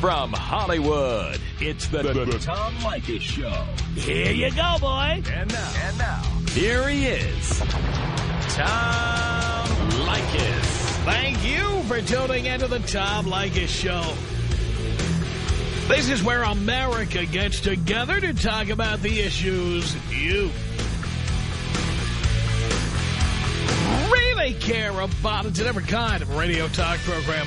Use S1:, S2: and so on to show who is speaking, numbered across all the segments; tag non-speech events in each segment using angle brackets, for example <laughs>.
S1: From Hollywood, it's the, the, the Tom Leykis Show.
S2: Here you go, boy.
S1: And now, and now, here he is, Tom Leykis.
S2: Thank you for tuning into the Tom Leykis Show. This is where America gets together to talk about the issues you really care about. It's in every kind of radio talk program.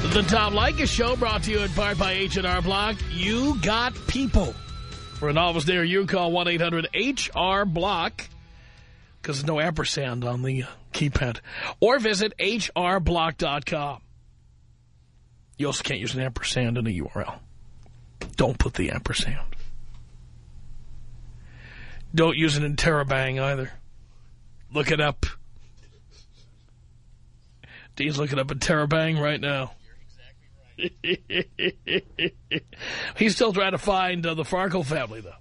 S2: The Tom Leykis Show brought to you in part by H&R Block. You got people. For an office near you, call 1-800-HR-BLOCK because there's no ampersand on the uh, keypad. Or visit hrblock.com. You also can't use an ampersand in a URL. Don't put the ampersand. Don't use an interrobang either. Look it up. Dean's looking up interrobang right now. <laughs> He's still trying to find uh, the Farkle family, though.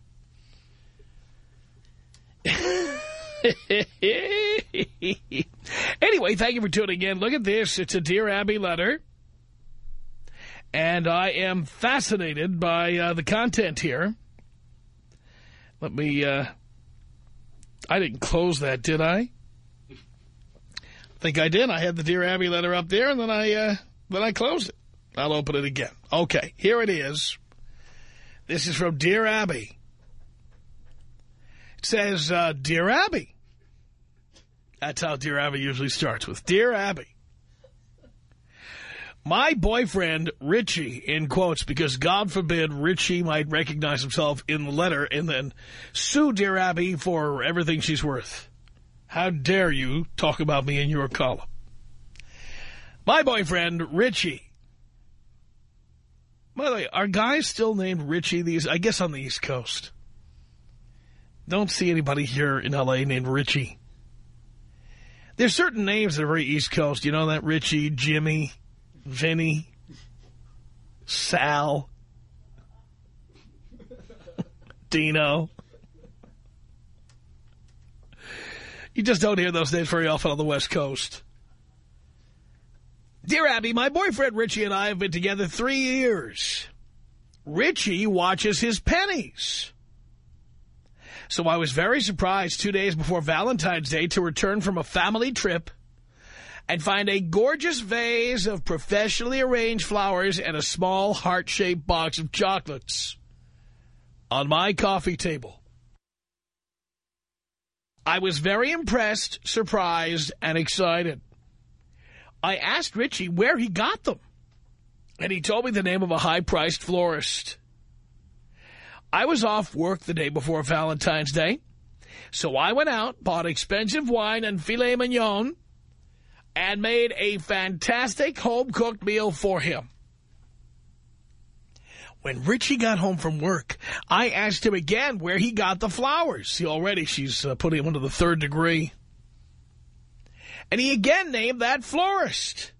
S2: <laughs> anyway, thank you for tuning in. Look at this. It's a Dear Abby letter. And I am fascinated by uh, the content here. Let me... Uh, I didn't close that, did I? I think I did. I had the Dear Abby letter up there, and then I, uh, then I closed it. I'll open it again. Okay, here it is. This is from Dear Abby. It says, uh, Dear Abby. That's how Dear Abby usually starts with. Dear Abby. My boyfriend, Richie, in quotes, because God forbid Richie might recognize himself in the letter and then sue Dear Abby for everything she's worth. How dare you talk about me in your column? My boyfriend, Richie, by the way, are guys still named Richie these? I guess on the East Coast. Don't see anybody here in L.A. named Richie. There's certain names that are very East Coast. You know that? Richie, Jimmy, Vinny, Sal, <laughs> Dino. You just don't hear those names very often on the West Coast. Dear Abby, my boyfriend Richie and I have been together three years. Richie watches his pennies. So I was very surprised two days before Valentine's Day to return from a family trip and find a gorgeous vase of professionally arranged flowers and a small heart-shaped box of chocolates on my coffee table. I was very impressed, surprised, and excited. I asked Richie where he got them. And he told me the name of a high-priced florist. I was off work the day before Valentine's Day. So I went out, bought expensive wine and filet mignon, and made a fantastic home-cooked meal for him. When Richie got home from work, I asked him again where he got the flowers. See, already she's uh, putting him under the third degree. And he again named that florist.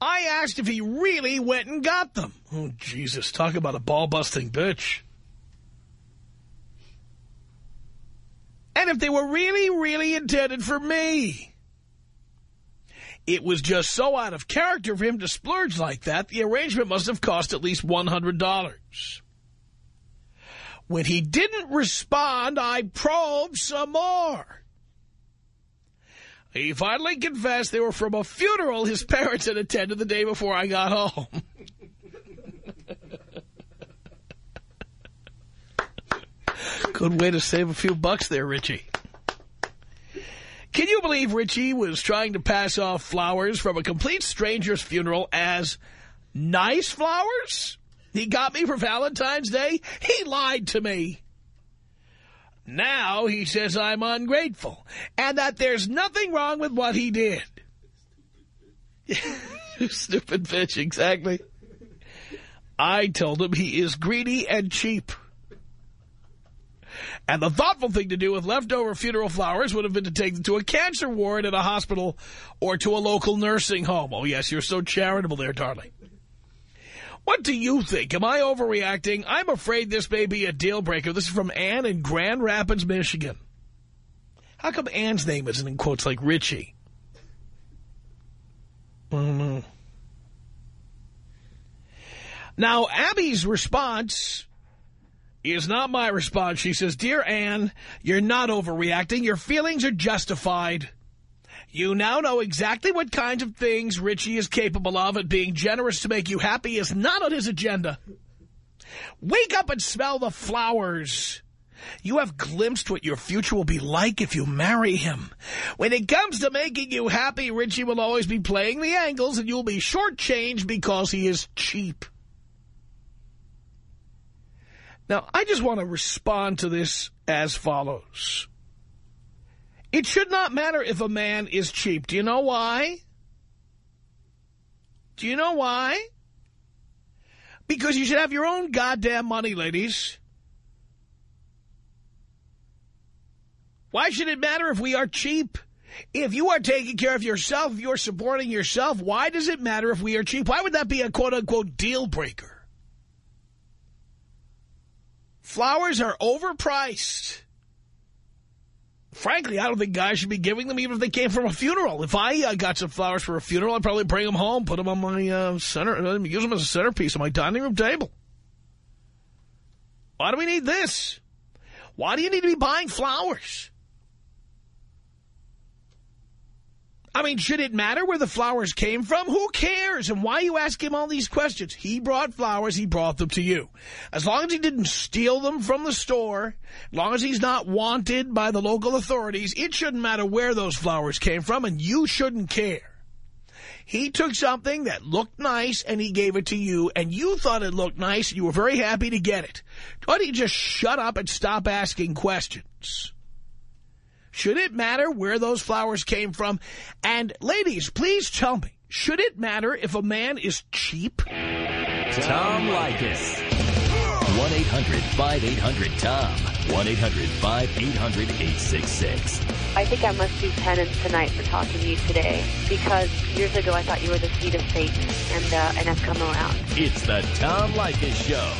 S2: I asked if he really went and got them. Oh, Jesus, talk about a ball-busting bitch. And if they were really, really intended for me. It was just so out of character for him to splurge like that, the arrangement must have cost at least $100. When he didn't respond, I probed some more. He finally confessed they were from a funeral his <laughs> parents had attended the day before I got home. <laughs> Good way to save a few bucks there, Richie. Can you believe Richie was trying to pass off flowers from a complete stranger's funeral as nice flowers? He got me for Valentine's Day? He lied to me. Now he says I'm ungrateful and that there's nothing wrong with what he did. <laughs> Stupid bitch, exactly. I told him he is greedy and cheap. And the thoughtful thing to do with leftover funeral flowers would have been to take them to a cancer ward at a hospital or to a local nursing home. Oh, yes, you're so charitable there, darling. What do you think? Am I overreacting? I'm afraid this may be a deal breaker. This is from Ann in Grand Rapids, Michigan. How come Ann's name isn't in quotes like Richie? I don't know. Now, Abby's response is not my response. She says, Dear Ann, you're not overreacting. Your feelings are justified. You now know exactly what kinds of things Richie is capable of, and being generous to make you happy is not on his agenda. Wake up and smell the flowers. You have glimpsed what your future will be like if you marry him. When it comes to making you happy, Richie will always be playing the angles, and you'll be shortchanged because he is cheap. Now, I just want to respond to this as follows. It should not matter if a man is cheap. Do you know why? Do you know why? Because you should have your own goddamn money, ladies. Why should it matter if we are cheap? If you are taking care of yourself, if you're supporting yourself, why does it matter if we are cheap? Why would that be a quote-unquote deal breaker? Flowers are overpriced. Frankly, I don't think guys should be giving them even if they came from a funeral. If I uh, got some flowers for a funeral, I'd probably bring them home, put them on my uh, center, uh, use them as a centerpiece on my dining room table. Why do we need this? Why do you need to be buying flowers? I mean, should it matter where the flowers came from? Who cares? And why you ask him all these questions? He brought flowers. He brought them to you. As long as he didn't steal them from the store, as long as he's not wanted by the local authorities, it shouldn't matter where those flowers came from, and you shouldn't care. He took something that looked nice, and he gave it to you, and you thought it looked nice, and you were very happy to get it. Why don't you just shut up and stop asking questions? Should it matter where those flowers came from? And ladies, please tell me, should it matter if a man is cheap?
S1: Tom Leykis. 1-800-5800-TOM. 1-800-5800-866.
S3: I think I must do penance tonight for talking to you today because years ago I thought you were the seed of Satan and, uh, and I've come around.
S1: It's the Tom Leykis Show.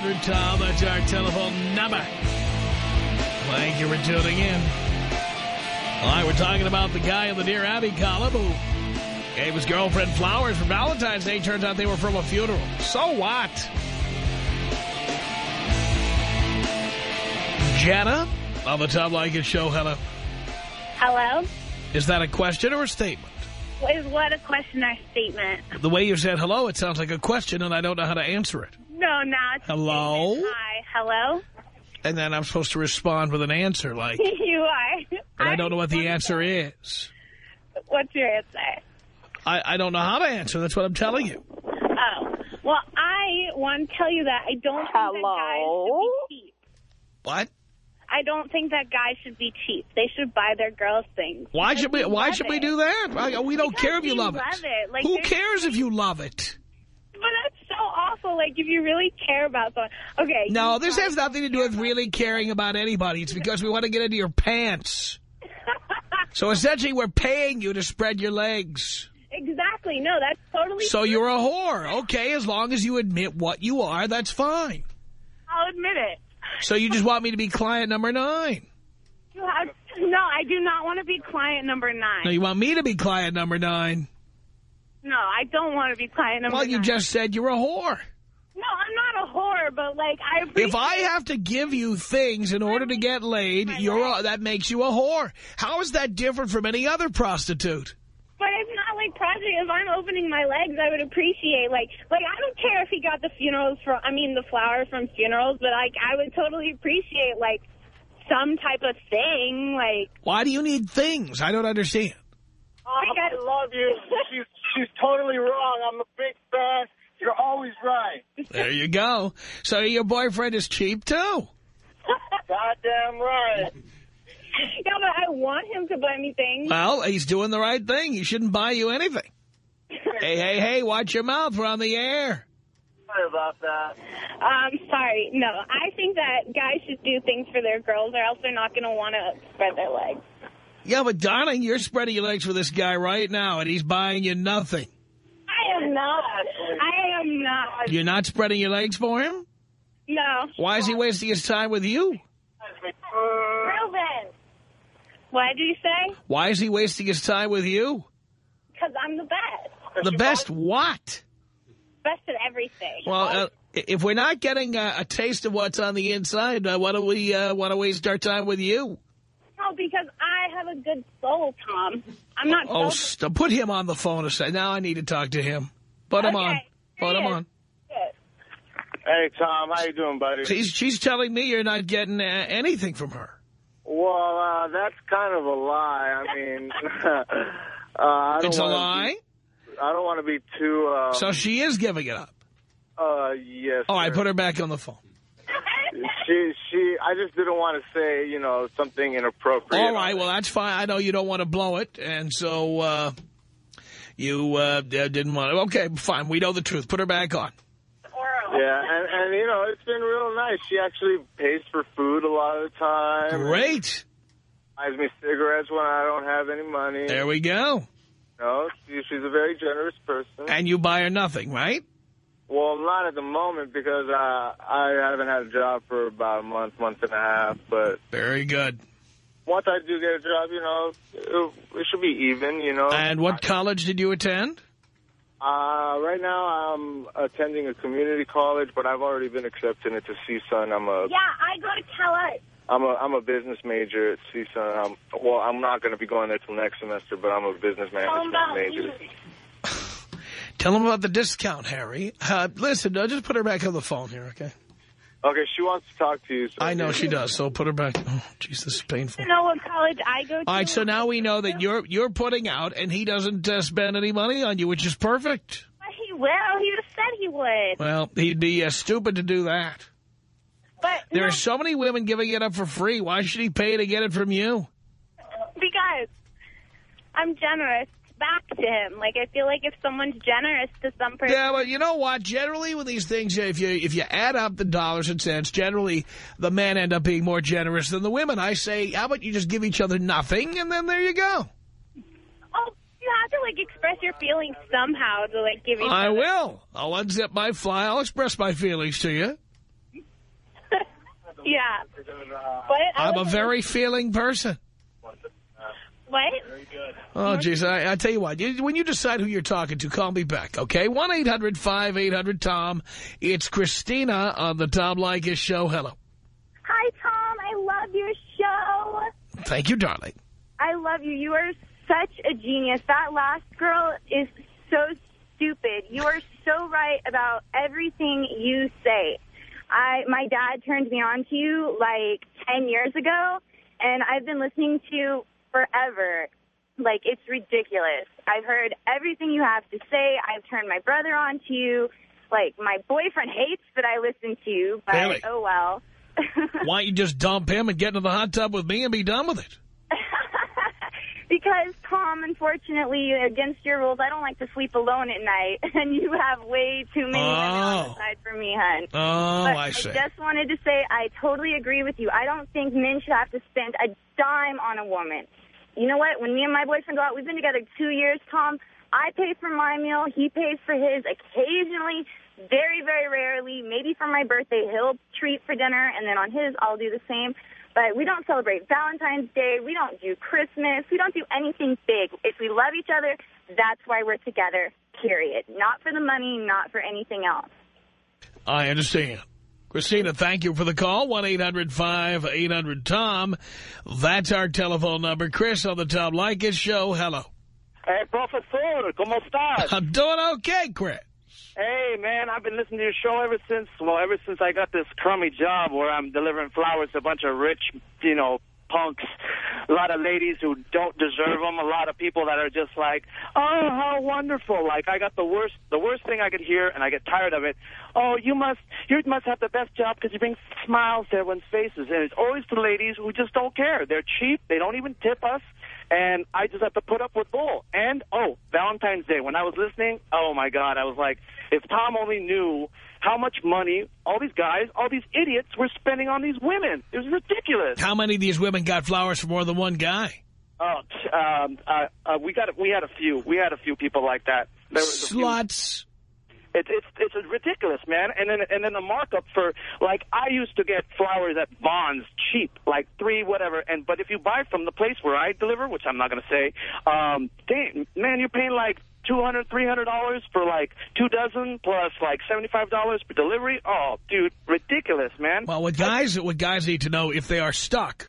S2: 1-800-5800-TOM. That's our telephone number. Thank you for tuning in. All right, we're talking about the guy in the Dear Abby column who gave his girlfriend flowers for Valentine's Day. Turns out they were from a funeral. So what? Jenna on the Tom Leykis Show. Hello.
S4: Hello?
S2: Is that a question or a statement?
S4: Is what a question or statement?
S2: The way you said hello, it sounds like a question, and I don't know how to answer it.
S4: No, not.
S2: Hello?
S4: Hi. Hello?
S2: And then I'm supposed to respond with an answer, <laughs> like,
S4: you are.
S2: but I don't know what the answer is.
S4: What's your answer?
S2: I, I don't know how to answer. That's what I'm telling you.
S4: Oh. Well, I want to tell you that I don't think that guys should be cheap.
S2: What?
S4: I don't think that guys should be cheap. They should buy their girls things.
S2: Why should we? Why
S4: love
S2: should we do that? We don't
S4: Because
S2: care if you love,
S4: love it. Like,
S2: Who cares if you love it?
S4: But that's so awful. Like, if you really care about someone. Okay.
S2: No, this has nothing to do with really caring about anybody. It's because we want to get into your pants. <laughs> So essentially, we're paying you to spread your legs.
S4: exactly. No, that's totally
S2: So
S4: true.
S2: you're a whore. Okay, as long as you admit what you are, that's fine.
S4: I'll admit it.
S2: So you just want me to be client number nine.
S4: You have, no, I do not want to be client number nine.
S2: No, you want me to be client number nine.
S4: No, I don't want to be client number
S2: Well, you
S4: nine.
S2: just said you're a whore.
S4: No, I'm not a whore, but, like, I.
S2: If I have to give you things in order to get laid, you're a, that makes you a whore. How is that different from any other prostitute?
S4: But it's not like project. If I'm opening my legs, I would appreciate, like, like, I don't care if he got the funerals from, I mean, the flowers from funerals, but, like, I would totally appreciate, like, some type of thing, like,
S2: Why do you need things? I don't understand.
S5: Oh, I
S6: love you. She's she's totally wrong. I'm a big fan. You're always right.
S2: There you go. So your boyfriend is cheap, too.
S6: Goddamn right. <laughs>
S5: Yeah, but I want him to buy me things.
S2: Well, he's doing the right thing. He shouldn't buy you anything. <laughs> hey, hey, hey, watch your mouth. We're on the air.
S6: Sorry about that.
S5: Um, sorry. No, I think that guys should do things for their girls or else they're not going to want to spread their legs.
S2: Yeah, but darling, you're spreading your legs for this guy right now, and he's buying you nothing.
S5: I am not. I am not.
S2: You're not spreading your legs for him?
S5: No.
S2: Why is he wasting his time with you?
S5: Reuben. What did you say?
S2: Why is he wasting his time with you?
S5: Because I'm the best.
S2: The best what?
S5: Best at everything.
S2: Well, uh, if we're not getting a, a taste of what's on the inside, uh, why don't we uh, want to waste our time with you?
S5: No, because I have a good soul, Tom. I'm not
S2: Oh,
S5: selfish.
S2: st put him on the phone a second. Now I need to talk to him. Put him
S5: Okay,
S2: on. Put him
S5: here
S2: on.
S6: Hey Tom, how you doing, buddy?
S2: She's, she's telling me you're not getting uh, anything from her.
S6: Well, uh, that's kind of a lie. I mean, <laughs> uh, I don't
S2: It's a lie?
S6: Be, I don't want to be too. Uh,
S2: So she is giving it up.
S6: uh, yes.
S2: Oh, I
S6: sir.
S2: put her back on the phone.
S6: She, she. I just didn't want to say, you know, something inappropriate.
S2: All right, well, that's fine. I know you don't want to blow it, and so uh, you uh, didn't want to. Okay, fine. We know the truth. Put her back on.
S6: Yeah, and and you know, it's been real nice. She actually pays for food a lot of the time.
S2: Great.
S6: Buys me cigarettes when I don't have any money.
S2: There we go.
S6: You know, she, she's a very generous person.
S2: And you buy her nothing, right?
S6: Well, not at the moment because uh, I haven't had a job for about a month, month and a half. But
S2: Very good.
S6: once I do get a job, you know, it, it should be even, you know.
S2: And what college did you attend?
S6: Uh, right now I'm attending a community college, but I've already been accepted into CSUN. I'm a
S5: Yeah, I go to Cal
S6: I'm a I'm a business major at CSUN. I'm, well, I'm not going to be going there till next semester, but I'm a business management major.
S2: Tell him about the discount, Harry. Uh, listen, uh, just put her back on the phone here, okay?
S6: Okay, she wants to talk to you. So
S2: I know she does, so put her back. Oh, jeez, this is painful.
S5: You know what college I go to?
S2: All right, so now we know that you're you're putting out, and he doesn't uh, spend any money on you, which is perfect.
S5: But He will. He would have said he would.
S2: Well, he'd be uh, stupid to do that.
S5: But
S2: There
S5: no,
S2: are so many women giving it up for free. Why should he pay to get it from you?
S5: because I'm generous back to him. Like, I feel like if someone's generous to some person...
S2: Yeah, but you know what? Generally, with these things, if you if you add up the dollars and cents, generally the men end up being more generous than the women. I say, how about you just give each other nothing, and then there you go.
S5: Oh, you have to, like, express your feelings somehow to, like, give each
S2: I
S5: other...
S2: will. I'll unzip my fly. I'll express my feelings to you. <laughs>
S5: yeah. But
S2: I'm a very feeling person.
S5: What?
S2: Oh, jeez. I, I tell you what. You, when you decide who you're talking to, call me back, okay? 1-800-5800-TOM. It's Christina on the Tom Leykis Show. Hello.
S5: Hi, Tom. I love your show.
S2: Thank you, darling.
S5: I love you. You are such a genius. That last girl is so stupid. You are so right about everything you say. I my dad turned me on to you like 10 years ago, and I've been listening to you forever. Like, it's ridiculous. I've heard everything you have to say. I've turned my brother on to you. Like, my boyfriend hates that I listen to you, but
S2: Really?
S5: oh well. <laughs>
S2: Why don't you just dump him and get into the hot tub with me and be done with it?
S5: Because, Tom, unfortunately, against your rules, I don't like to sleep alone at night, <laughs> and you have way too many women on
S2: Oh.
S5: the side for me, hun.
S2: Oh,
S5: but
S2: I see.
S5: just wanted to say I totally agree with you. I don't think men should have to spend a dime on a woman. You know what? When me and my boyfriend go out, we've been together two years, Tom. I pay for my meal. He pays for his. Occasionally, very, very rarely, maybe for my birthday, he'll treat for dinner, and then on his, I'll do the same. But we don't celebrate Valentine's Day. We don't do Christmas. We don't do anything big. If we love each other, that's why we're together, period. Not for the money, not for anything else.
S2: I understand. Christina, thank you for the call. 1-800-5800-TOM. That's our telephone number. Chris on the Tom Leykis Show. Hello.
S7: Hey, professor, ¿cómo estás?
S2: I'm doing okay, Chris.
S7: Hey, man, I've been listening to your show ever since, well, ever since I got this crummy job where I'm delivering flowers to a bunch of rich, you know, punks. a lot of ladies who don't deserve them, a lot of people that are just like, oh, how wonderful. Like, I got the worst, the worst thing I could hear, and I get tired of it. Oh, you must, you must have the best job because you bring smiles to everyone's faces. And it's always the ladies who just don't care. They're cheap. They don't even tip us. And I just have to put up with bull. And, oh, Valentine's Day, when I was listening, oh, my God, I was like, if Tom only knew how much money all these guys, all these idiots were spending on these women. It was ridiculous.
S2: How many of these women got flowers for more than one guy?
S7: Oh, um, uh, uh, we got we had a few. We had a few people like that. There was.
S2: Sluts.
S7: It's it's it's ridiculous, man. And then and then the markup for like I used to get flowers at Vons cheap, like three whatever. And but if you buy from the place where I deliver, which I'm not going to say, um, dang, man, you're paying like two hundred, three hundred dollars for like two dozen plus like seventy five dollars per delivery. Oh, dude, ridiculous, man.
S2: Well, what guys what guys need to know if they are stuck,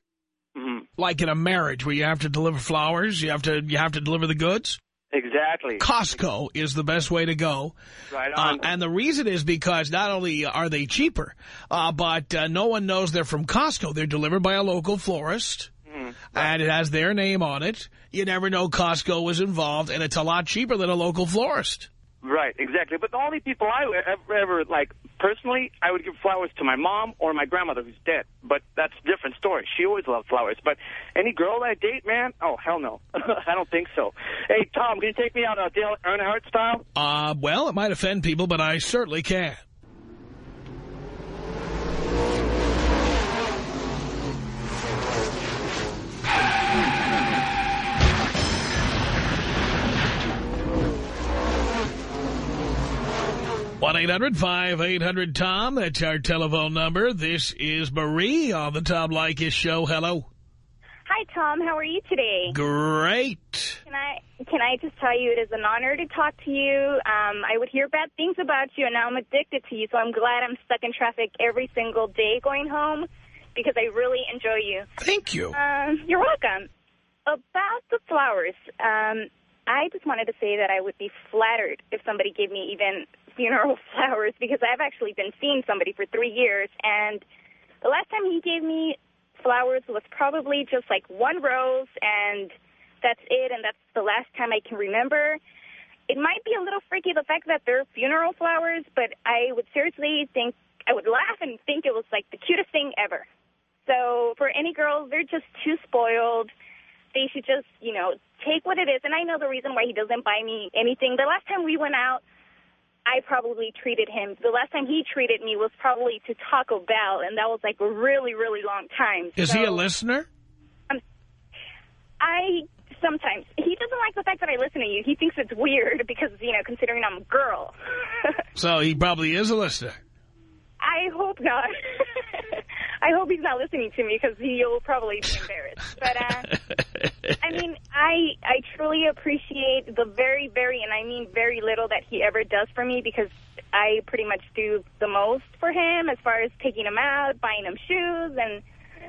S7: Mhm.
S2: like in a marriage where you have to deliver flowers, you have to you have to deliver the goods.
S7: Exactly.
S2: Costco is the best way to go.
S7: Right
S2: Uh, and the reason is because not only are they cheaper, uh, but uh, no one knows they're from Costco. They're delivered by a local florist,
S7: Mm-hmm.
S2: and it has their name on it. You never know Costco was involved, and it's a lot cheaper than a local florist.
S7: Right, exactly. But the only people I ever, ever, like, personally, I would give flowers to my mom or my grandmother who's dead. But that's a different story. She always loved flowers. But any girl I date, man, oh, hell no. <laughs> I don't think so. Hey, Tom, can you take me out uh, Dale Earnhardt style?
S2: Uh, well, it might offend people, but I certainly can. One 800 tom That's our telephone number. This is Marie on the Tom Leykis show. Hello.
S5: Hi, Tom. How are you today?
S2: Great.
S5: Can I can I just tell you it is an honor to talk to you. Um, I would hear bad things about you, and now I'm addicted to you. So I'm glad I'm stuck in traffic every single day going home because I really enjoy you.
S2: Thank you.
S5: Um, you're welcome. About the flowers, um, I just wanted to say that I would be flattered if somebody gave me even funeral <laughs> flowers because I've actually been seeing somebody for three years, and the last time he gave me flowers was probably just like one rose, and that's it, and that's the last time I can remember. It might be a little freaky, the fact that they're funeral flowers, but I would seriously think, I would laugh and think it was like the cutest thing ever. So for any girls, they're just too spoiled. They should just, you know, take what it is. And I know the reason why he doesn't buy me anything. The last time we went out, I probably treated him. The last time he treated me was probably to Taco Bell, and that was like a really, really long time.
S2: Is
S5: so
S2: he a listener?
S5: Um, I sometimes he doesn't like the fact that I listen to you. He thinks it's weird because you know, considering I'm a girl. <laughs>
S2: So he probably is a listener.
S5: I hope not. <laughs> I hope he's not listening to me because he'll probably be embarrassed. But uh, I <laughs> mean, I I truly appreciate the very, very, and I mean very little that he ever does for me because I pretty much do the most for him as far as taking him out, buying him shoes, and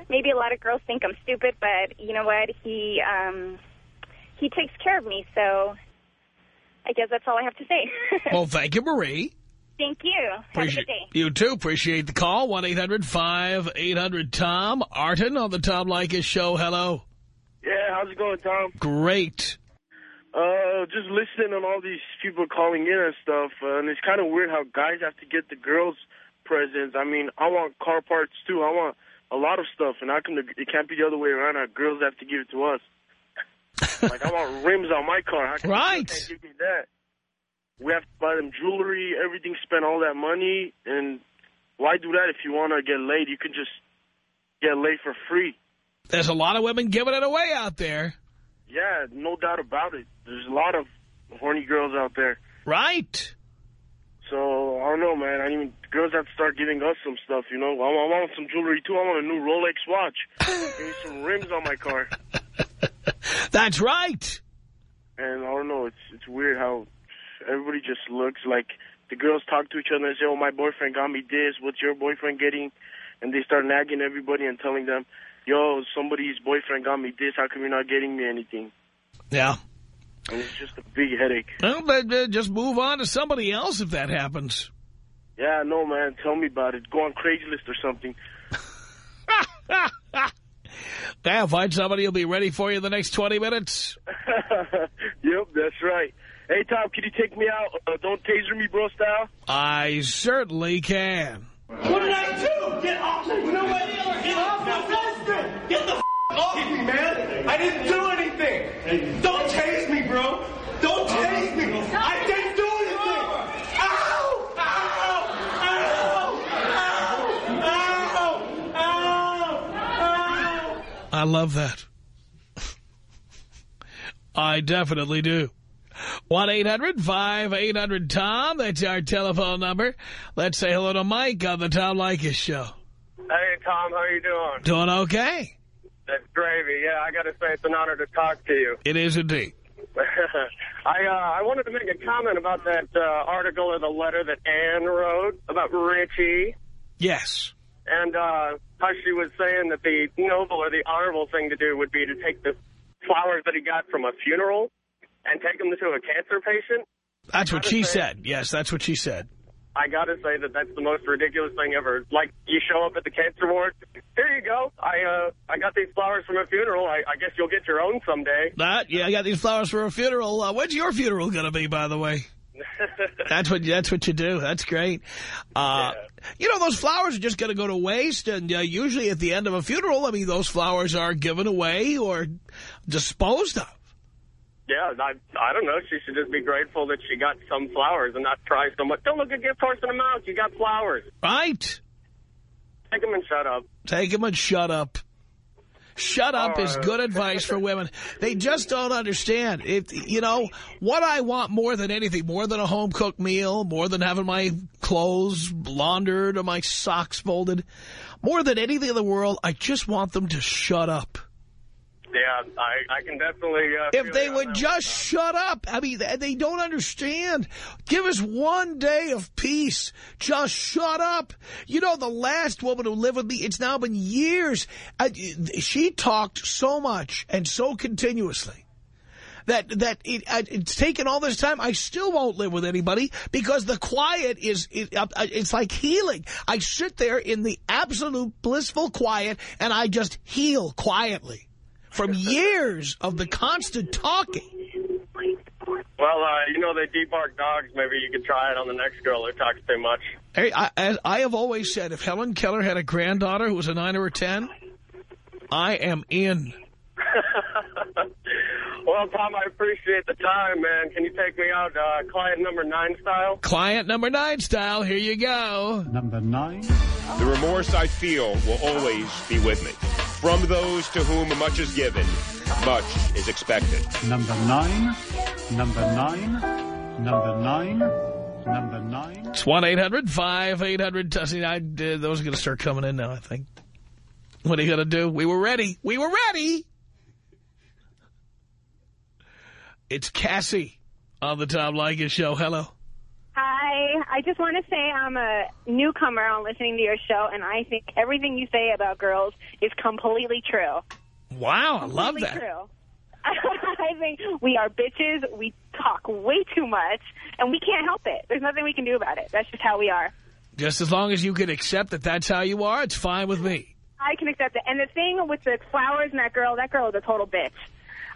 S5: maybe a lot of girls think I'm stupid, but you know what? He um he takes care of me, so I guess that's all I have to say. <laughs>
S2: well, thank you, Marie.
S5: Thank you. Have a
S2: Appreciate
S5: good day.
S2: You too. Appreciate the call. 1-800-5800-TOM. Artin on the Tom Leykis show. Hello.
S8: Yeah, how's it going, Tom?
S2: Great.
S8: Uh, just listening on all these people calling in and stuff, uh, and it's kind of weird how guys have to get the girls' presents. I mean, I want car parts too. I want a lot of stuff, and how come the, it can't be the other way around? Our girls have to give it to us. <laughs> like I want rims on my car. How come the girls
S2: Right.
S8: Can't give me that. We have to buy them jewelry, everything, spend all that money, and why do that if you want to get laid? You can just get laid for free.
S2: There's a lot of women giving it away out there.
S8: Yeah, no doubt about it. There's a lot of horny girls out there.
S2: Right.
S8: So, I don't know, man. I mean, girls have to start giving us some stuff, you know. I want, I want some jewelry, too. I want a new Rolex watch. <laughs> Give me some rims on my car.
S2: That's right.
S8: And I don't know, it's it's weird how everybody just looks like the girls talk to each other and say, oh, my boyfriend got me this. What's your boyfriend getting? And they start nagging everybody and telling them, yo, somebody's boyfriend got me this. How come you're not getting me anything?
S2: Yeah.
S8: And it's just a big headache.
S2: Well, but uh, just move on to somebody else if that happens.
S8: Yeah, no, man. Tell me about it. Go on Craigslist or something. <laughs>
S2: Yeah, find somebody who'll be ready for you in the next 20 minutes. <laughs>
S8: yep, that's right. Hey, Tom, can you take me out? Uh, don't taser me, bro, style?
S2: I certainly can.
S9: What did I do? Get off me! Nobody ever get off me! Get the f off me, man! I didn't do anything! Don't tase me, bro! Don't tase me! I didn't do anything! Ow! Ow! Ow! Ow! Ow! Ow!
S2: I love that. <laughs> I definitely do. 1-800-5800-TOM. That's our telephone number. Let's say hello to Mike on the Tom Leykis show.
S10: Hey, Tom, how are you doing?
S2: Doing okay?
S10: That's gravy. Yeah, I got to say it's an honor to talk to you.
S2: It is indeed. <laughs>
S10: I uh, I wanted to make a comment about that uh, article or the letter that Anne wrote about Richie.
S2: Yes.
S10: And uh, how she was saying that the noble or the honorable thing to do would be to take the flowers that he got from a funeral and take them to a cancer patient.
S2: That's what she
S10: say-
S2: said. Yes, that's what she said.
S10: I got to say that that's the most ridiculous thing ever. Like, you show up at the cancer ward, here you go. I uh, I got these flowers from a funeral. I, I guess you'll get your own someday.
S2: That, yeah, I got these flowers for a funeral. Uh, when's your funeral going to be, by the way? <laughs> That's what that's what you do. That's great. Uh, You know, those flowers are just going to go to waste, and uh, usually at the end of a funeral, I mean, those flowers are given away or disposed of.
S10: Yeah, I, I don't know. She should just be grateful that she got some flowers and not try so much. Don't look a gift horse in the mouth. You got flowers.
S2: Right?
S10: Take them and shut up.
S2: Take them and shut up. Shut up is good advice for <laughs> women. They just don't understand. If you know what I want more than anything, more than a home cooked meal, more than having my clothes laundered or my socks folded, more than anything in the world, I just want them to shut up.
S10: Yeah, I, I can definitely... Uh,
S2: If they would just shut up. I mean, they don't understand. Give us one day of peace. Just shut up. You know, the last woman who lived with me, it's now been years. Uh, she talked so much and so continuously that that it, uh, it's taken all this time. I still won't live with anybody because the quiet is it, uh, it's like healing. I sit there in the absolute blissful quiet and I just heal quietly from years of the constant talking.
S10: Well, uh, you know they debark dogs. Maybe you could try it on the next girl who talks too much.
S2: Hey, I, as I have always said, if Helen Keller had a granddaughter who was a nine or a ten, I am in. <laughs>
S10: well, Tom, I appreciate the time, man. Can you take me out uh, client number nine style?
S2: Client number nine style, here you go.
S11: Number nine.
S12: The remorse I feel will always be with me. From those to whom much is given, much is expected.
S11: Number nine. Number nine. Number nine. Number nine.
S2: It's 1-800-5800. See, I, uh, those are going to start coming in now, I think. What are you going to do? We were ready. We were ready. It's Cassie on the Tom Leykis show. Hello.
S13: Hi. I just want to say I'm a newcomer on listening to your show, and I think everything you say about girls is completely true.
S2: Wow, I love
S13: completely
S2: that.
S13: true. <laughs> I think we are bitches. We talk way too much, and we can't help it. There's nothing we can do about it. That's just how we are.
S2: Just as long as you can accept that that's how you are, it's fine with me.
S13: I can accept it. And the thing with the flowers and that girl, that girl is a total bitch.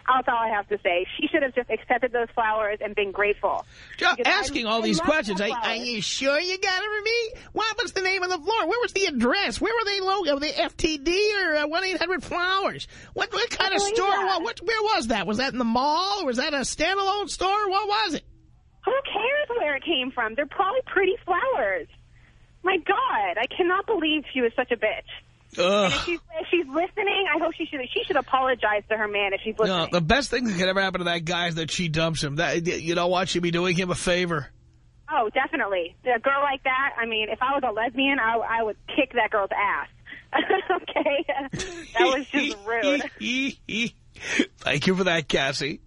S13: That's all I have to say. She should have just accepted those flowers and been grateful.
S2: Just
S13: Because I-
S2: asking all these questions. Are, you sure you got it for me? What was the name of the floor? Where was the address? Where were they located? Were they FTD or uh, 1-800-Flowers? What, what kind of store? What, what, where was that? Was that in the mall? Or was that a standalone store? What was it?
S13: Who cares where it came from? They're probably pretty flowers. My God, I cannot believe she was such a bitch. And if she's, if she's listening, I hope she should she should apologize to her man if she's listening.
S2: No, the best thing that could ever happen to that guy is that she dumps him. That You know what? She'd be doing him a favor.
S13: Oh, definitely. A girl like that, I mean, if I was a lesbian, I, I would kick that girl's ass. <laughs> okay? That was just rude. <laughs>
S2: Thank you for that, Cassie.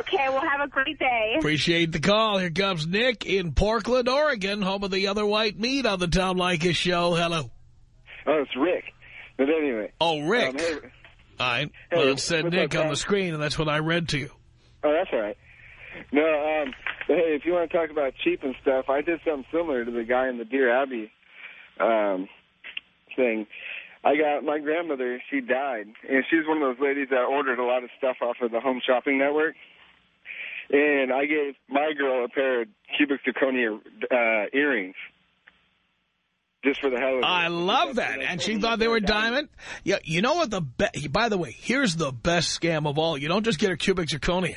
S13: Okay, well, have a great day.
S2: Appreciate the call. Here comes Nick in Portland, Oregon, home of the other white meat on the Tom Leykis show. Hello.
S14: Oh, it's Rick. But anyway.
S2: Oh, Rick.
S14: Um, hey,
S2: All right.
S14: Hey,
S2: Well, it said Nick on the screen, and that's what I read to you.
S14: oh, that's all right. No, um, hey, if you want to talk about cheap and stuff, I did something similar to the guy in the Dear Abby um, thing. I got my grandmother. She died, and she's one of those ladies that ordered a lot of stuff off of the Home Shopping Network. And I gave my girl a pair of cubic zirconia uh, earrings just for the hell of it.
S2: I love that. And she thought they were diamond? Yeah, you know what the best, By the way, here's the best scam of all. You don't just get her cubic zirconia.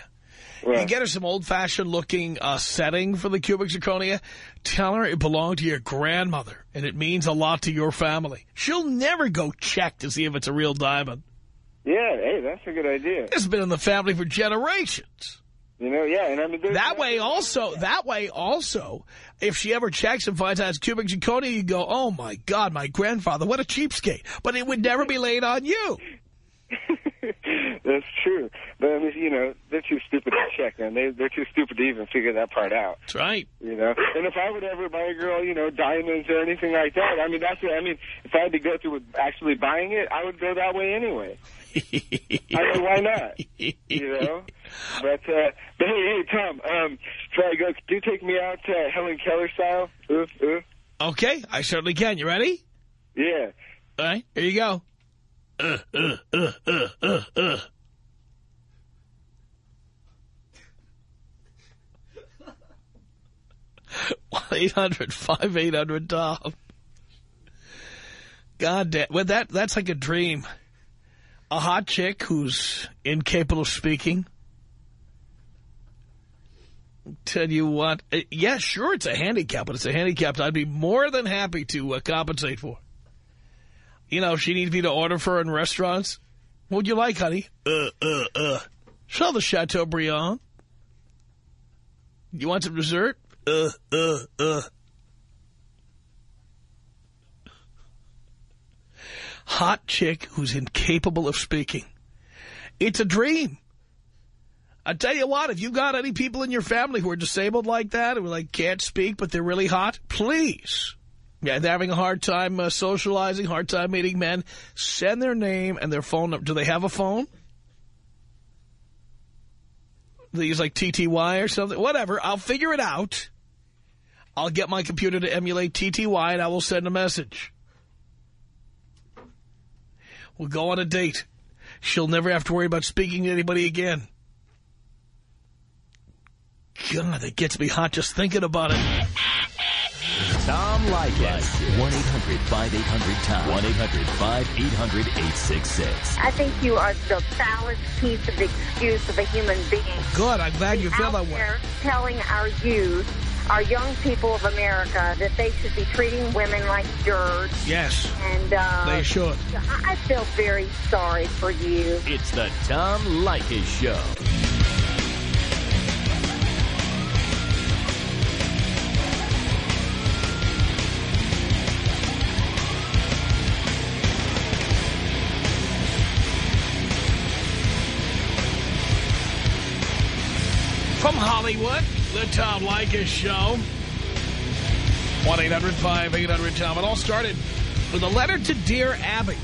S2: You get her some old-fashioned looking uh, setting for the cubic zirconia. Tell her it belonged to your grandmother, and it means a lot to your family. She'll never go check to see if it's a real diamond.
S14: Yeah, hey, that's a good idea.
S2: It's been in the family for generations.
S14: You know, yeah, and I mean,
S2: That way also, that way also, if she ever checks and finds out it's cubic zirconia, you go, oh my God, my grandfather, what a cheapskate. But it would never be laid on you. <laughs>
S14: That's true. But, I mean, you know, they're too stupid to check, man. They, they're too stupid to even figure that part out.
S2: That's right.
S14: You know? And if I would ever buy a girl, you know, diamonds or anything like that, I mean, that's what, I mean, if I had to go through with actually buying it, I would go that way anyway. <laughs> I mean, why not? You know? But, uh, but hey, hey, Tom, um, before I go, could you take me out uh, Helen Keller style? Ooh, ooh.
S2: Okay, I certainly can. You ready?
S14: Yeah.
S2: All right, here you go. Uh, uh, uh, uh, uh, uh. One eight hundred five eight hundred Tom. God damn, well that that's like a dream. A hot chick who's incapable of speaking. Tell you what, uh, yeah, sure, it's a handicap, but it's a handicap I'd be more than happy to uh, compensate for. You know, she needs me to order for her in restaurants. What would you like, honey? Uh, uh, uh. Show the Chateaubriand. You want some dessert? Uh, uh, uh. Hot chick who's incapable of speaking. It's a dream. I tell you what, if you've got any people in your family who are disabled like that, who like can't speak, but they're really hot, please. Yeah, they're having a hard time uh, socializing, hard time meeting men. Send their name and their phone number. Do they have a phone? They use like TTY or something. Whatever. I'll figure it out. I'll get my computer to emulate TTY and I will send a message. We'll go on a date. She'll never have to worry about speaking to anybody again. God, that gets me hot just thinking about it.
S1: Tom Leykis. 1-800-5800-TOM. 1-800-5800-866.
S5: I think you are the foulest piece of excuse of a human being.
S2: Good, I'm glad you feel that
S5: out
S2: way.
S5: there telling our youth, our young people of America, that they should be treating women like dirt.
S2: Yes,
S5: And uh,
S2: they should.
S5: I I feel very sorry for you.
S1: It's the Tom Leykis Show.
S2: From Hollywood, the Tom Leykis Show. 1-800-5800-TOM. It all started with a letter to Dear Abby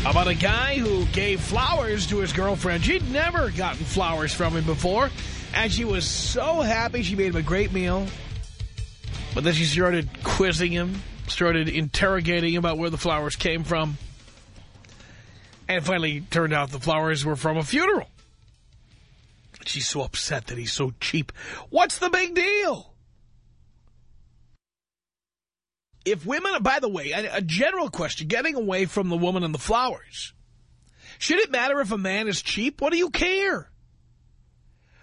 S2: about a guy who gave flowers to his girlfriend. She'd never gotten flowers from him before, and she was so happy she made him a great meal. But then she started quizzing him, started interrogating him about where the flowers came from. And finally turned out the flowers were from a funeral. She's so upset that he's so cheap. What's the big deal? If women, by the way, a, general question, getting away from the woman and the flowers. Should it matter if a man is cheap? What do you care?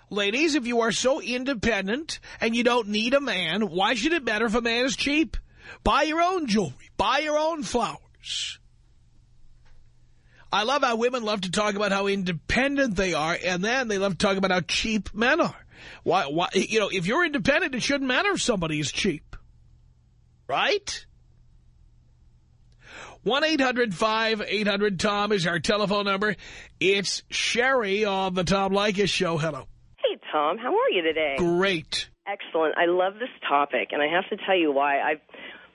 S2: Ladies, if you are so independent and you don't need a man, why should it matter if a man is cheap? Buy your own jewelry. Buy your own flowers. I love how women love to talk about how independent they are, and then they love to talk about how cheap men are. Why? Why? You know, if you're independent, it shouldn't matter if somebody is cheap, right? One eight hundred five eight hundred Tom is our telephone number. It's Sherry on the Tom Leykis show. Hello.
S15: Hey, Tom. How are you today?
S2: Great.
S15: Excellent. I love this topic, and I have to tell you why. I've,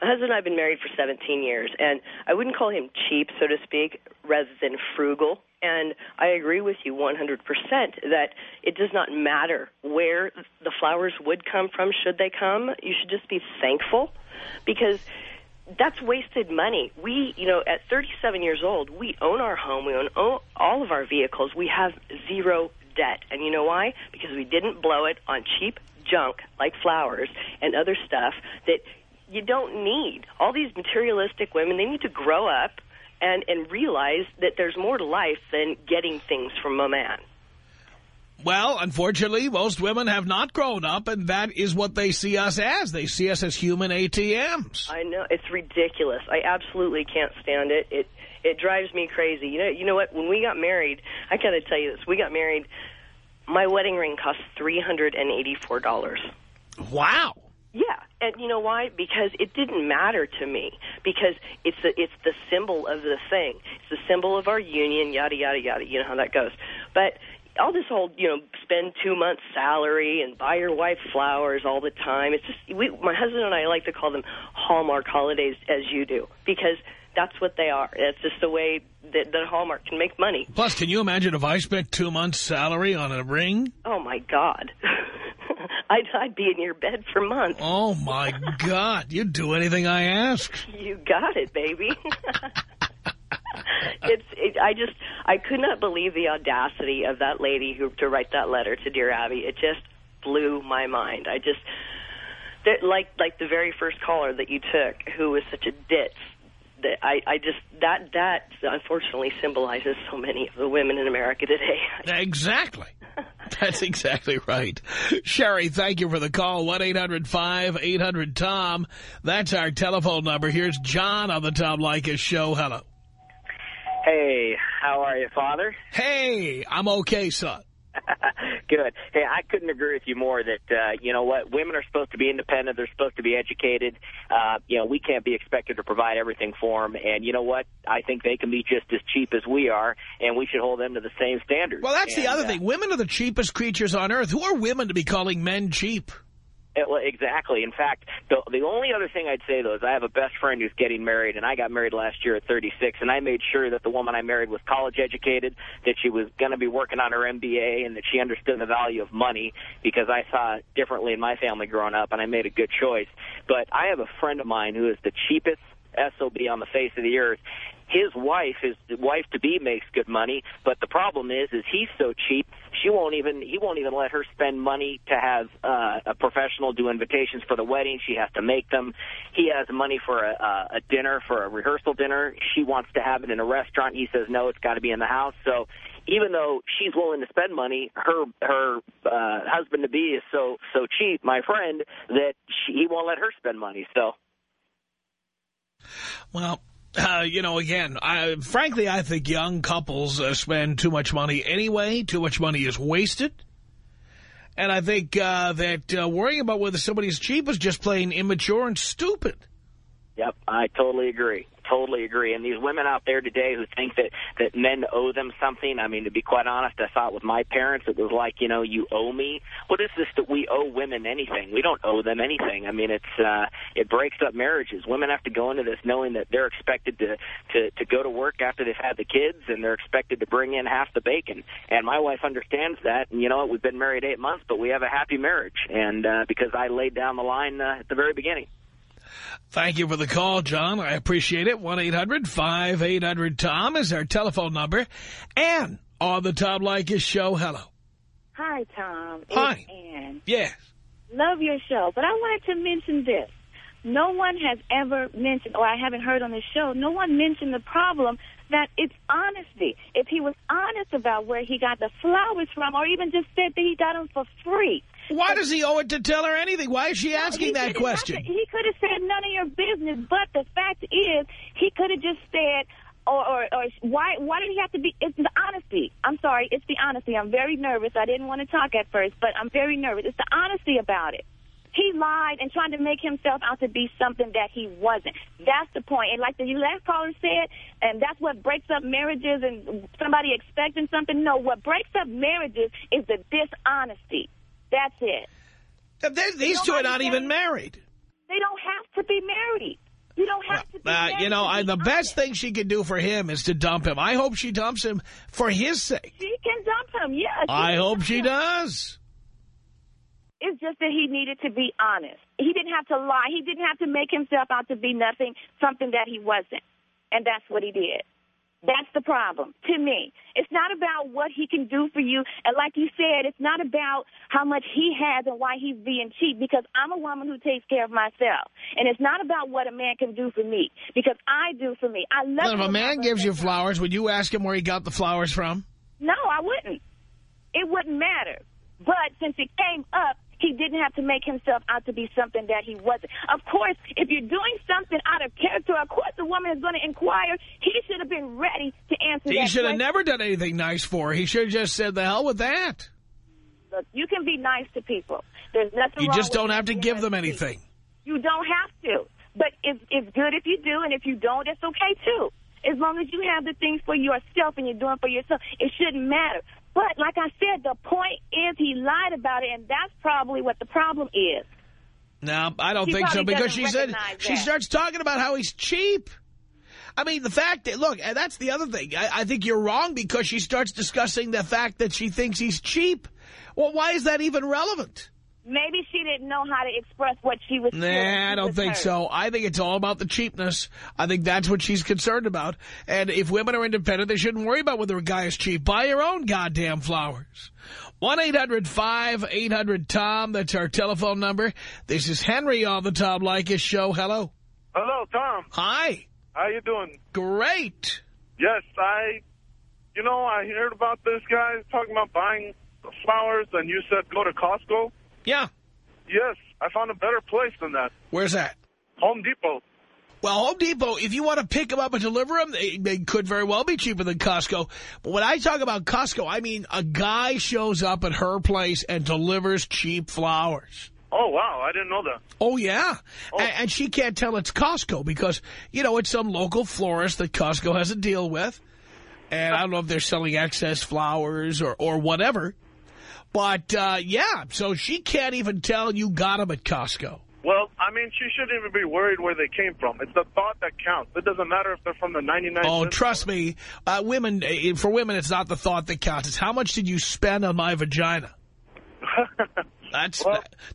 S15: husband and I have been married for 17 years, and I wouldn't call him cheap, so to speak, rather than frugal. And I agree with you 100% that it does not matter where the flowers would come from, should they come. You should just be thankful because that's wasted money. We, you know, at 37 years old, we own our home, we own all of our vehicles, we have zero debt. And you know why? Because we didn't blow it on cheap junk like flowers and other stuff that you don't need. All these materialistic women, they need to grow up and, and realize that there's more to life than getting things from a man.
S2: Well, unfortunately, most women have not grown up, and that is what they see us as. They see us as human ATMs.
S15: I know. It's ridiculous. I absolutely can't stand it. It it drives me crazy. You know, you know what? When we got married, I got to tell you this. We got married. My wedding ring cost $384.
S2: Wow.
S15: Yeah, and you know why? Because it didn't matter to me. Because it's the it's the symbol of the thing. It's the symbol of our union. Yada yada yada. You know how that goes. But all this whole, you know, spend two months' salary and buy your wife flowers all the time. It's just, we, my husband and I like to call them Hallmark holidays as you do because that's what they are. It's just the way that, that Hallmark can make money.
S2: Plus, can you imagine if I spent two months' salary on a ring?
S15: Oh, my God. <laughs> <laughs> I'd, I'd be in your bed for months.
S2: Oh, my God. You'd do anything I ask.
S15: You got it, baby. <laughs> it's it, I just I could not believe the audacity of that lady who to write that letter to Dear Abby. It just blew my mind. I just that, like like the very first caller that you took, who was such a ditz. That I I just that that unfortunately symbolizes so many of the women in America today. <laughs>
S2: Exactly. <laughs> That's exactly right. Sherry, thank you for the call. 1-800-5800-TOM. That's our telephone number. Here's John on the Tom Leykis show. Hello.
S16: Hey, how are you, Father?
S2: Hey, I'm okay, son. <laughs>
S16: Good. Hey, I couldn't agree with you more that, uh, you know what, women are supposed to be independent. They're supposed to be educated. Uh, you know, we can't be expected to provide everything for them. And you know what? I think they can be just as cheap as we are, and we should hold them to the same standards.
S2: Well, that's
S16: and,
S2: the other
S16: uh,
S2: thing. Women are the cheapest creatures on earth. Who are women to be calling men cheap?
S16: It, well, exactly. In fact, the the only other thing I'd say though is I have a best friend who's getting married, and I got married last year at 36, and I made sure that the woman I married was college educated, that she was going to be working on her MBA, and that she understood the value of money because I saw it differently in my family growing up, and I made a good choice. But I have a friend of mine who is the cheapest SOB on the face of the earth. His wife, his wife to be, makes good money, but the problem is, is he's so cheap. She won't even he won't even let her spend money to have uh, a professional do invitations for the wedding. She has to make them. He has money for a, a dinner for a rehearsal dinner. She wants to have it in a restaurant. He says no, it's got to be in the house. So even though she's willing to spend money, her her uh, husband to be is so so cheap, my friend, that she, he won't let her spend money. So
S2: Well, uh, you know, again, I, frankly, I think young couples uh, spend too much money anyway. Too much money is wasted. And I think uh, that uh, worrying about whether somebody's cheap is just plain immature and stupid.
S16: Yep, I totally agree. Totally agree. And these women out there today who think that that men owe them something. I mean, to be quite honest, I it with my parents. It was like, you know, you owe me. What is this that we owe women anything? We don't owe them anything. I mean, it's uh, it breaks up marriages. Women have to go into this knowing that they're expected to to to go to work after they've had the kids, and they're expected to bring in half the bacon. And my wife understands that. And you know, we've been married eight months, but we have a happy marriage, and uh, because I laid down the line uh, at the very beginning.
S2: Thank you for the call, John. I appreciate it. 1-800-5800-TOM is our telephone number. And on the Tom Leykis show, hello.
S17: Hi, Tom.
S2: Hi.
S17: It's Ann.
S2: Yes.
S17: Love your show, but I wanted to mention this. No one has ever mentioned, or I haven't heard on the show, no one mentioned the problem that it's honesty. If he was honest about where he got the flowers from, or even just said that he got them for free.
S2: Why does he owe it to tell her anything? Why is she asking that question?
S17: He could have said none of your business, but the fact is, he could have just said, or, or, or why why did he have to be, it's the honesty. I'm sorry, it's the honesty. I'm very nervous. I didn't want to talk at first, but I'm very nervous. It's the honesty about it. He lied and tried to make himself out to be something that he wasn't. That's the point. And like the last caller said, and that's what breaks up marriages and somebody expecting something. No, what breaks up marriages is the dishonesty. That's it.
S2: They're- These two are not even married.
S17: They don't have to be married. You don't have to be
S2: Uh,
S17: married.
S2: you know, I, the best thing she could do for him is to dump him. I hope she dumps him for his sake.
S17: She can dump him, yes.
S2: I hope she does.
S17: It's just that he needed to be honest. He didn't have to lie. He didn't have to make himself out to be nothing, something that he wasn't. And that's what he did. That's the problem to me. It's not about what he can do for you. And like you said, it's not about how much he has and why he's being cheap because I'm a woman who takes care of myself. And it's not about what a man can do for me because I do for me. I love
S2: If a man gives you flowers, would you ask him where he got the flowers from?
S17: No, I wouldn't. It wouldn't matter. But since it came up, he didn't have to make himself out to be something that he wasn't. Of course, if you're doing something out of character, of course the woman is going to inquire. He should have been ready to answer
S2: He should have never done anything nice for her. He should have just said, the hell with that.
S17: Look, you can be nice to people. There's nothing
S2: You just don't have to give them anything.
S17: You don't have to. But it's, it's good if you do, and if you don't, it's okay, too. As long as you have the things for yourself and you're doing for yourself, it shouldn't matter. But like I said, the point is he lied about it, and that's probably what the problem is.
S2: No, I don't think so because she said
S17: recognize
S2: she starts talking about how he's cheap. I mean, the fact that, look, that's the other thing. I, I think you're wrong because she starts discussing the fact that she thinks he's cheap. Well, why is that even relevant?
S17: Maybe she didn't know how to express what she was feeling.
S2: Nah, I don't think
S17: hurt.
S2: so. I think it's all about the cheapness. I think that's what she's concerned about. And if women are independent, they shouldn't worry about whether a guy is cheap. Buy your own goddamn flowers. 1-800-5800-TOM. That's our telephone number. This is Henry on the Tom Leykis Show. Hello.
S8: Hello, Tom.
S2: Hi.
S8: How you doing?
S2: Great.
S8: Yes, I, you know, I heard about this guy talking about buying flowers, and you said go to Costco.
S2: Yeah.
S8: Yes, I found a better place than that.
S2: Where's that?
S8: Home Depot.
S2: Well, Home Depot, if you want to pick them up and deliver them, they, they could very well be cheaper than Costco. But when I talk about Costco, I mean a guy shows up at her place and delivers cheap flowers.
S8: Oh, wow, I didn't know that.
S2: Oh, yeah. Oh. And, and she can't tell it's Costco because, you know, it's some local florist that Costco has a deal with. And I don't know if they're selling excess flowers or, or whatever. But, uh, yeah, so she can't even tell you got them at Costco.
S8: Well, I mean, she shouldn't even be worried where they came from. It's the thought that counts. It doesn't matter if they're from the 99
S2: Oh, trust me, uh, women, uh, for women, it's not the thought that counts. It's how much did you spend on my vagina? <laughs> That's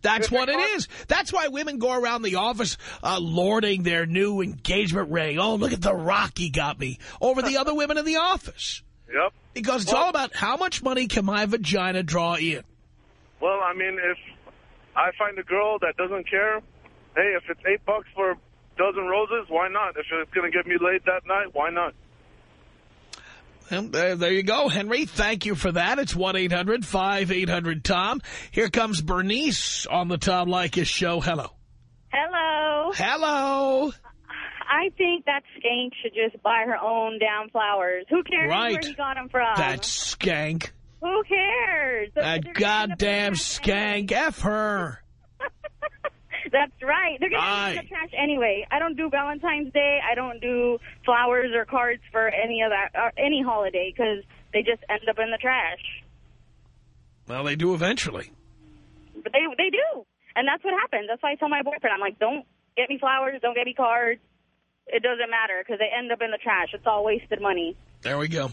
S2: that's what it is. That's why women go around the office uh, lording their new engagement ring. Oh, look at the rock he got me over the <laughs> other women in the office.
S8: Yep.
S2: Because it's all about how much money can my vagina draw in.
S8: Well, I mean, if I find a girl that doesn't care, hey, if it's eight bucks for a dozen roses, why not? If it's going to get me laid that night, why not?
S2: Well, there, there you go, Henry. Thank you for that. It's 1-800-5800-TOM. Here comes Bernice on the Tom Leykis show. Hello.
S13: Hello.
S2: Hello.
S13: I think that skank should just buy her own damn flowers. Who cares
S2: Right.
S13: where he got them from?
S2: That skank.
S13: Who cares?
S2: That goddamn skank. F her. <laughs>
S13: That's right. They're going to in the trash anyway. I don't do Valentine's Day. I don't do flowers or cards for any of that, or any holiday, because they just end up in the trash.
S2: Well, they do eventually.
S13: But they they do, and that's what happens. That's why I tell my boyfriend, I'm like, don't get me flowers, don't get me cards. It doesn't matter because they end up in the trash. It's all wasted money.
S2: There we go.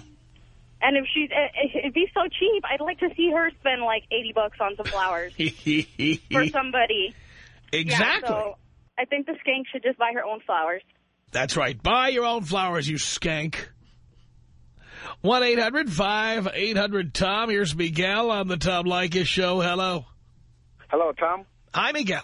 S13: And if she's, eh, eh, it'd be so cheap, I'd like to see her spend like 80 bucks on some flowers <laughs> for somebody.
S2: Exactly.
S13: Yeah, so I think the skank should just buy her own flowers.
S2: That's right. Buy your own flowers, you skank. 1-800-5800-TOM. Here's Miguel on the Tom Leykis show. Hello.
S18: Hello, Tom.
S2: Hi, Miguel.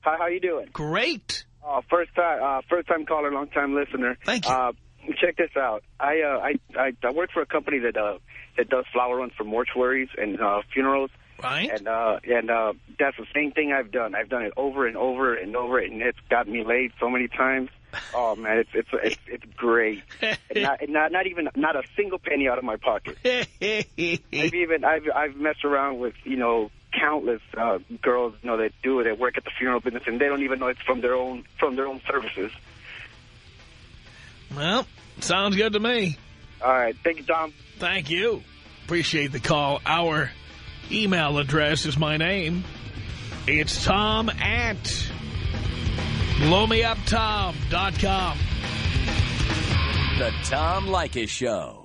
S18: Hi, how you doing?
S2: Great.
S18: Uh, first time, uh, first time caller, long time listener.
S2: Thank you.
S18: Uh, check this out. I, uh, I, I, I work for a company that, uh, that does flower runs for mortuaries and, uh, funerals.
S2: Right.
S18: And, uh, and, uh, that's the same thing I've done. I've done it over and over and over, and it's got me laid so many times. <laughs> Oh man, it's, it's, it's, it's great. and not, and not, not even, not a single penny out of my pocket. <laughs> I've even, I've, I've messed around with, you know, countless uh, girls, you know, that do it, that work at the funeral business, and they don't even know it's from their own from their own services.
S2: Well, sounds good to me.
S18: All right. Thank you, Tom.
S2: Thank you. Appreciate the call. Our email address is my name. It's Tom at blowmeuptom.com.
S1: The Tom Leykis Show.